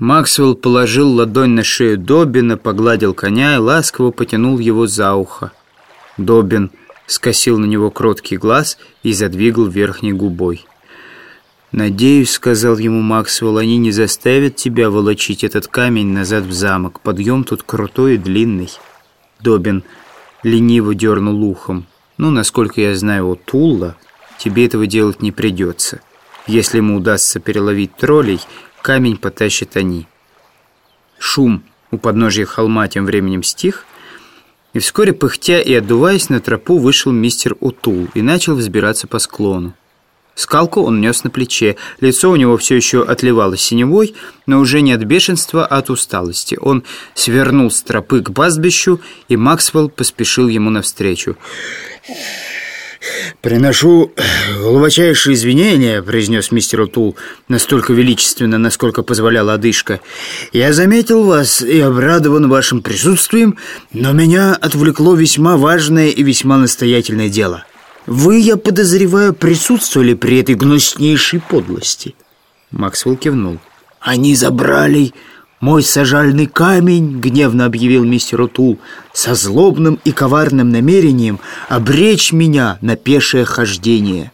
Максвелл положил ладонь на шею Добина, погладил коня и ласково потянул его за ухо. Добин скосил на него кроткий глаз и задвигал верхней губой. «Надеюсь, — сказал ему Максвелл, — они не заставят тебя волочить этот камень назад в замок. Подъем тут крутой и длинный». Добин лениво дернул ухом. «Ну, насколько я знаю у Тулла, тебе этого делать не придется. Если ему удастся переловить троллей, камень потащат они. Шум у подножья холма тем временем стих, и вскоре, пыхтя и отдуваясь, на тропу вышел мистер Утул и начал взбираться по склону. Скалку он нес на плече, лицо у него все еще отливало синевой, но уже не от бешенства, а от усталости. Он свернул с тропы к пастбищу, и Максвелл поспешил ему навстречу. «Приношу глубочайшие извинения», — произнес мистер Утул, настолько величественно, насколько позволяла одышка. «Я заметил вас и обрадован вашим присутствием, но меня отвлекло весьма важное и весьма настоятельное дело. Вы, я подозреваю, присутствовали при этой гнуснейшей подлости». Максвелл кивнул. «Они забрали «Мой сажальный камень», — гневно объявил мистер Утул, «со злобным и коварным намерением обречь меня на пешее хождение».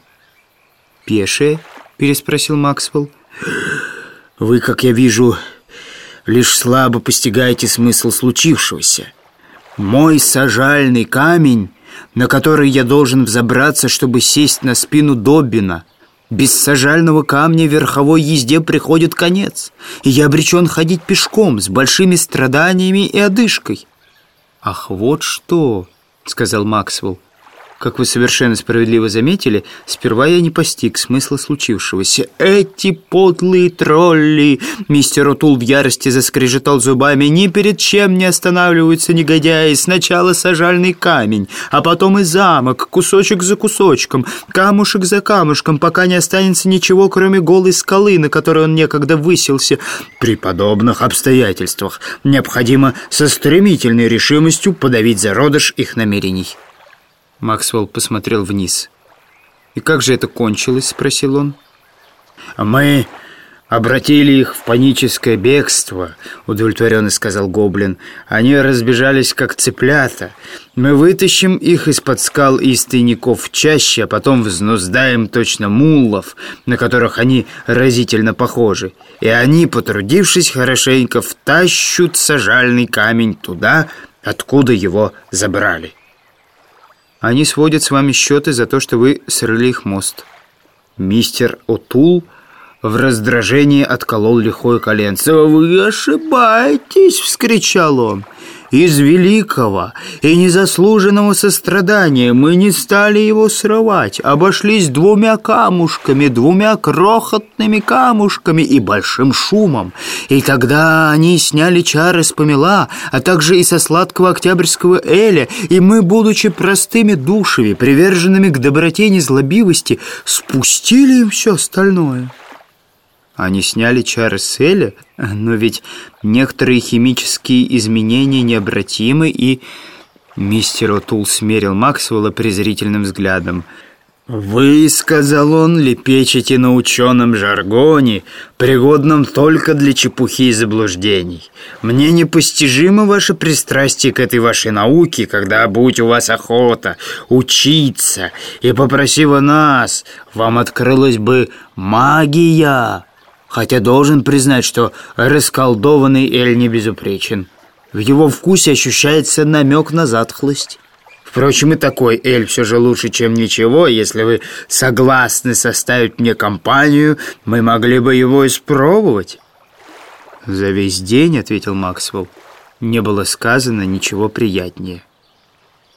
«Пешее?» — переспросил Максвелл. «Вы, как я вижу, лишь слабо постигаете смысл случившегося. Мой сажальный камень, на который я должен взобраться, чтобы сесть на спину Доббина — без сажального камня верховой езде приходит конец, и я обречен ходить пешком с большими страданиями и одышкой. «Ах, вот что!» — сказал Максвелл. Как вы совершенно справедливо заметили, сперва я не постиг смысла случившегося. «Эти подлые тролли!» Мистер Утул в ярости заскрежетал зубами. «Ни перед чем не останавливаются негодяи. Сначала сажальный камень, а потом и замок, кусочек за кусочком, камушек за камушком, пока не останется ничего, кроме голой скалы, на которой он некогда высился. При подобных обстоятельствах необходимо со стремительной решимостью подавить зародыш их намерений». Максвелл посмотрел вниз. «И как же это кончилось?» — спросил он. «Мы обратили их в паническое бегство», — удовлетворенно сказал Гоблин. «Они разбежались, как цыплята. Мы вытащим их из-под скал и из тайников чаще, а потом взнуздаем точно муллов, на которых они разительно похожи. И они, потрудившись хорошенько, втащут сажальный камень туда, откуда его забрали». Они сводят с вами счеты за то, что вы срыли их мост». Мистер Отул в раздражении отколол лихое коленце. «Вы ошибаетесь!» — вскричал он. Из великого и незаслуженного сострадания мы не стали его срывать, обошлись двумя камушками, двумя крохотными камушками и большим шумом. И тогда они сняли чары с помела, а также и со сладкого октябрьского эля, и мы, будучи простыми душами, приверженными к доброте и незлобивости, спустили им все остальное». Они сняли чары Селя, но ведь некоторые химические изменения необратимы, и... Мистер Отул смерил Максвелла презрительным взглядом. «Вы, — сказал он, — лепечете на ученом жаргоне, пригодном только для чепухи и заблуждений. Мне непостижимо ваше пристрастие к этой вашей науке, когда, будь у вас охота, учиться, и попросив нас, вам открылась бы магия» хотя должен признать, что расколдованный Эль не безупречен. В его вкусе ощущается намек на затхлость. Впрочем, и такой Эль все же лучше, чем ничего. Если вы согласны составить мне компанию, мы могли бы его испробовать. «За весь день, — ответил Максвелл, — не было сказано ничего приятнее».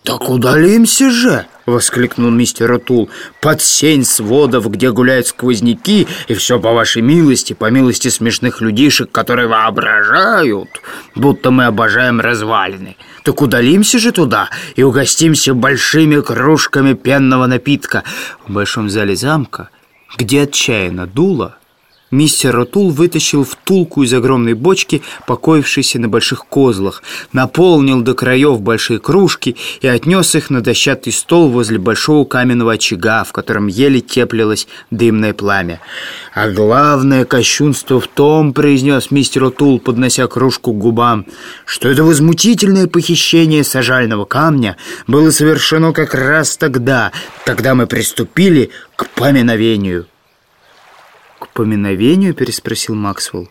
«Так удалимся же!» — воскликнул мистер Отул. «Под сень сводов, где гуляют сквозняки, и все по вашей милости, по милости смешных людишек, которые воображают, будто мы обожаем развалины. Так удалимся же туда и угостимся большими кружками пенного напитка. В большом зале замка, где отчаянно дуло, Мистер Ротул вытащил втулку из огромной бочки, покоившейся на больших козлах, наполнил до краев большие кружки и отнес их на дощатый стол возле большого каменного очага, в котором еле теплилось дымное пламя. «А главное кощунство в том, — произнес мистер Ротул, поднося кружку к губам, — что это возмутительное похищение сажального камня было совершено как раз тогда, когда мы приступили к поминовению». «К поминовению?» — переспросил Максвелл.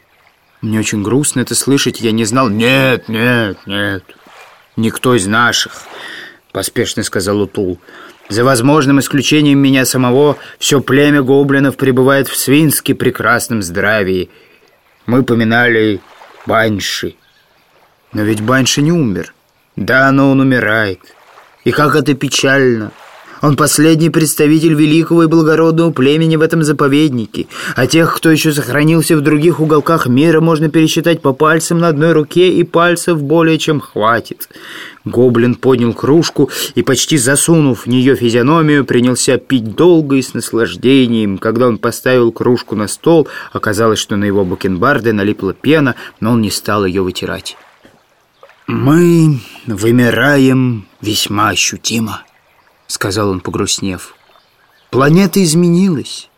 «Мне очень грустно это слышать, я не знал...» «Нет, нет, нет, никто из наших», — поспешно сказал Утул. «За возможным исключением меня самого, все племя гоблинов пребывает в свински прекрасном здравии. Мы поминали Банши». «Но ведь Банши не умер». «Да, но он умирает. И как это печально!» Он последний представитель великого и благородного племени в этом заповеднике. А тех, кто еще сохранился в других уголках мира, можно пересчитать по пальцам на одной руке, и пальцев более чем хватит. Гоблин поднял кружку и, почти засунув в нее физиономию, принялся пить долго и с наслаждением. Когда он поставил кружку на стол, оказалось, что на его бакенбарды налипла пена, но он не стал ее вытирать. «Мы вымираем весьма ощутимо», — сказал он, погрустнев. «Планета изменилась.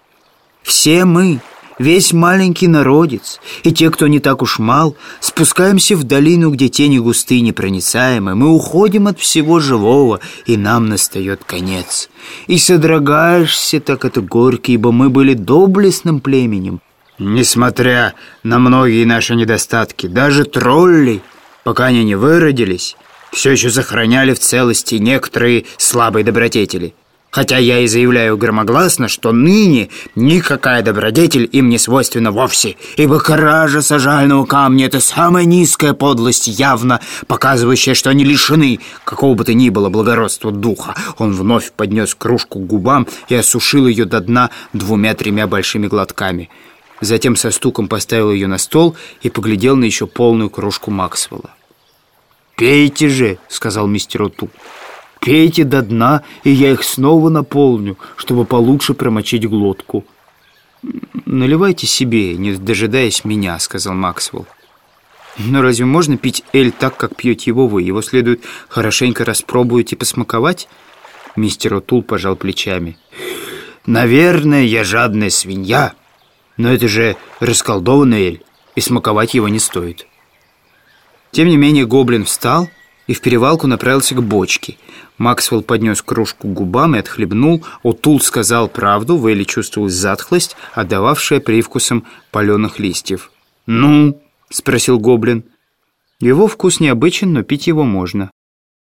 Все мы, весь маленький народец, и те, кто не так уж мал, спускаемся в долину, где тени густые и непроницаемы. Мы уходим от всего живого, и нам настает конец. И содрогаешься так это горько, ибо мы были доблестным племенем. Несмотря на многие наши недостатки, даже тролли, пока они не выродились, все еще сохраняли в целости некоторые слабые добродетели. Хотя я и заявляю громогласно, что ныне никакая добродетель им не свойственна вовсе, ибо кража сажального камня — это самая низкая подлость, явно показывающая, что они лишены какого бы то ни было благородства духа. Он вновь поднес кружку к губам и осушил ее до дна двумя-тремя большими глотками. Затем со стуком поставил ее на стол и поглядел на еще полную кружку Максвелла. «Пейте же», — сказал мистер Оту. «Пейте до дна, и я их снова наполню, чтобы получше промочить глотку». «Наливайте себе, не дожидаясь меня», — сказал Максвелл. «Но разве можно пить эль так, как пьете его вы? Его следует хорошенько распробовать и посмаковать?» Мистер Отул пожал плечами. «Наверное, я жадная свинья, но это же расколдованный эль, и смаковать его не стоит». Тем не менее гоблин встал и в перевалку направился к бочке. Максвелл поднес кружку к губам и отхлебнул. Утул сказал правду, в Элли чувствовалась затхлость, отдававшая привкусом паленых листьев. «Ну?» — спросил гоблин. «Его вкус необычен, но пить его можно».